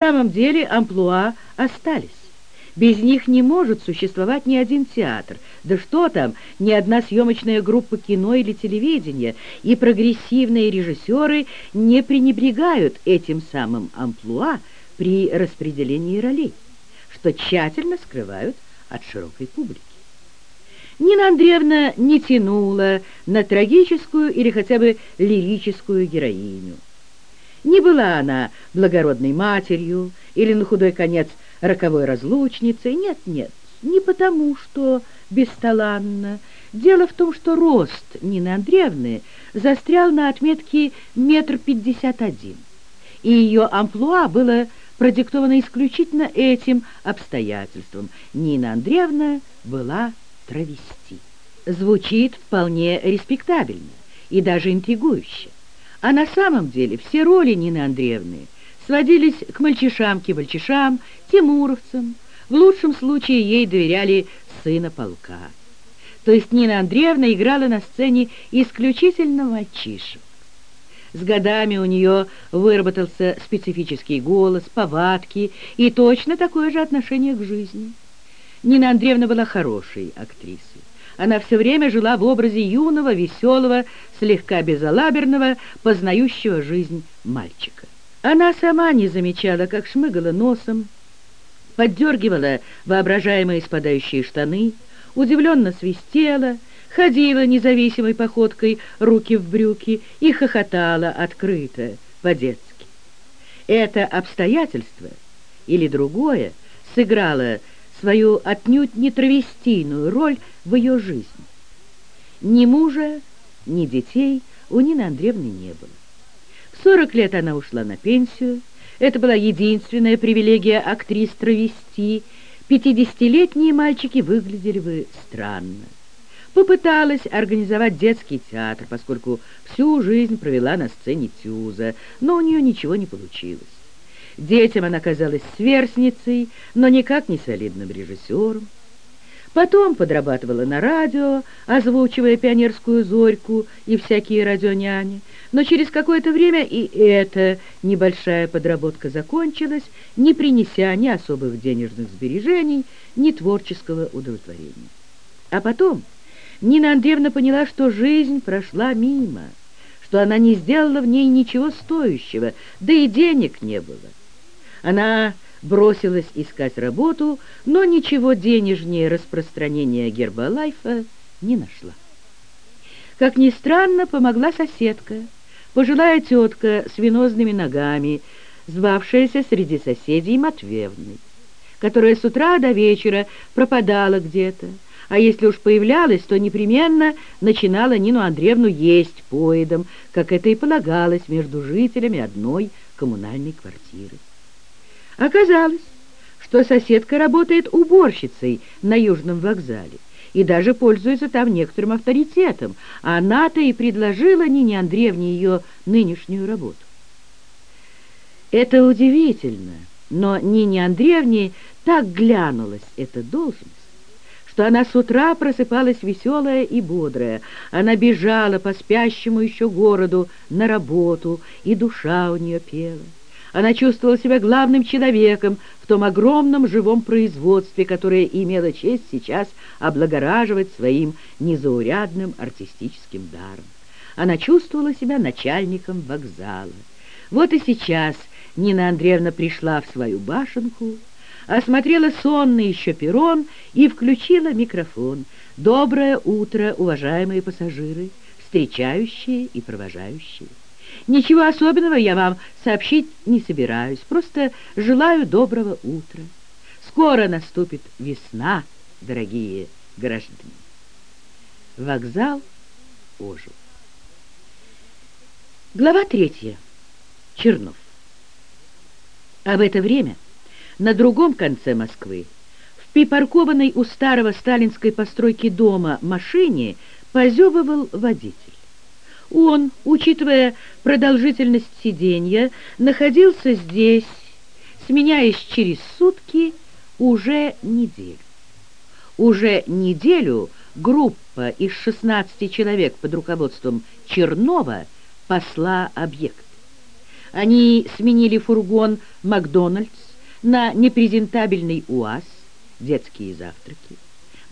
Самом деле амплуа остались. Без них не может существовать ни один театр, да что там, ни одна съемочная группа кино или телевидения, и прогрессивные режиссеры не пренебрегают этим самым амплуа при распределении ролей, что тщательно скрывают от широкой публики. Нина Андреевна не тянула на трагическую или хотя бы лирическую героиню. Не была она благородной матерью или, на худой конец, роковой разлучницей. Нет, нет, не потому, что бесталанно. Дело в том, что рост Нины Андреевны застрял на отметке метр пятьдесят один, и ее амплуа было продиктовано исключительно этим обстоятельством. Нина Андреевна была травести. Звучит вполне респектабельно и даже интригующе. А на самом деле все роли Нины Андреевны сводились к мальчишам-кивальчишам, тимуровцам. В лучшем случае ей доверяли сына полка. То есть Нина Андреевна играла на сцене исключительно мальчишек. С годами у нее выработался специфический голос, повадки и точно такое же отношение к жизни. Нина Андреевна была хорошей актрисой. Она все время жила в образе юного, веселого, слегка безалаберного, познающего жизнь мальчика. Она сама не замечала, как шмыгала носом, поддергивала воображаемые спадающие штаны, удивленно свистела, ходила независимой походкой руки в брюки и хохотала открыто, по-детски. Это обстоятельство или другое сыграло свою отнюдь не травестийную роль в ее жизни. Ни мужа, ни детей у Нины Андреевны не было. В 40 лет она ушла на пенсию. Это была единственная привилегия актрис травести. Пятидесятилетние мальчики выглядели бы странно. Попыталась организовать детский театр, поскольку всю жизнь провела на сцене Тюза, но у нее ничего не получилось. Детям она казалась сверстницей, но никак не солидным режиссером. Потом подрабатывала на радио, озвучивая пионерскую зорьку и всякие радионяни. Но через какое-то время и эта небольшая подработка закончилась, не принеся ни особых денежных сбережений, ни творческого удовлетворения. А потом Нина Андреевна поняла, что жизнь прошла мимо, что она не сделала в ней ничего стоящего, да и денег не было. Она бросилась искать работу, но ничего денежнее распространения Гербалайфа не нашла. Как ни странно, помогла соседка, пожилая тетка с венозными ногами, звавшаяся среди соседей Матвеевной, которая с утра до вечера пропадала где-то, а если уж появлялась, то непременно начинала Нину Андреевну есть поедом, как это и полагалось между жителями одной коммунальной квартиры. Оказалось, что соседка работает уборщицей на Южном вокзале и даже пользуется там некоторым авторитетом, она-то и предложила Нине Андреевне ее нынешнюю работу. Это удивительно, но Нине Андреевне так глянулась эта должность, что она с утра просыпалась веселая и бодрая. Она бежала по спящему еще городу на работу, и душа у нее пела. Она чувствовала себя главным человеком в том огромном живом производстве, которое имело честь сейчас облагораживать своим незаурядным артистическим даром. Она чувствовала себя начальником вокзала. Вот и сейчас Нина Андреевна пришла в свою башенку, осмотрела сонный еще перрон и включила микрофон. «Доброе утро, уважаемые пассажиры, встречающие и провожающие!» Ничего особенного я вам сообщить не собираюсь, просто желаю доброго утра. Скоро наступит весна, дорогие граждане. Вокзал ожил. Глава третья. Чернов. А в это время на другом конце Москвы, в припаркованной у старого сталинской постройки дома машине, позевывал водитель. Он, учитывая продолжительность сидения, находился здесь, сменяясь через сутки, уже неделю. Уже неделю группа из 16 человек под руководством Чернова посла объект. Они сменили фургон «Макдональдс» на непрезентабельный УАЗ, детские завтраки.